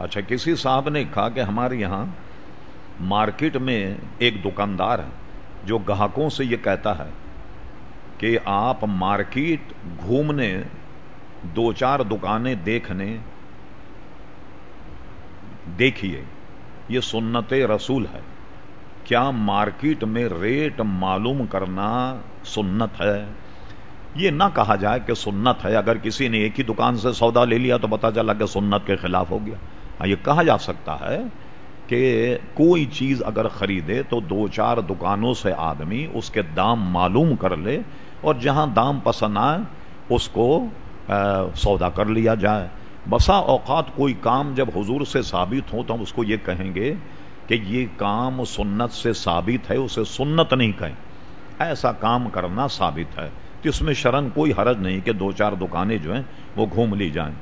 اچھا کسی صاحب نے کہا کہ ہمارے یہاں مارکیٹ میں ایک دکاندار ہے جو گاہکوں سے یہ کہتا ہے کہ آپ مارکیٹ گھومنے دو چار دکانیں دیکھنے دیکھیے، یہ سنت رسول ہے۔ کیا مارکیٹ میں ریٹ معلوم کرنا سنت ہے؟ یہ نہ کہا جائے کہ سنت ہے۔ اگر کسی نے ایک ہی دکان سے سودا لے لیا تو پتا چلا کہ سنت کے خلاف ہو گیا۔ ہاں، یہ کہا جا سکتا ہے کہ کوئی چیز اگر خریدے تو دو چار دکانوں سے آدمی اس کے دام معلوم کر لے اور جہاں دام پسند آئے، اس کو سودا کر لیا جائے۔ بسا اوقات کوئی کام جب حضور سے ثابت ہو تو ہم اس کو یہ کہیں گے کہ یہ کام سنت سے ثابت ہے، اسے سنت نہیں کہیں۔ ایسا کام کرنا ثابت ہے تو اس میں شرن کوئی حرج نہیں کہ دو چار دکانیں جو ہیں وہ گھوم لی جائیں۔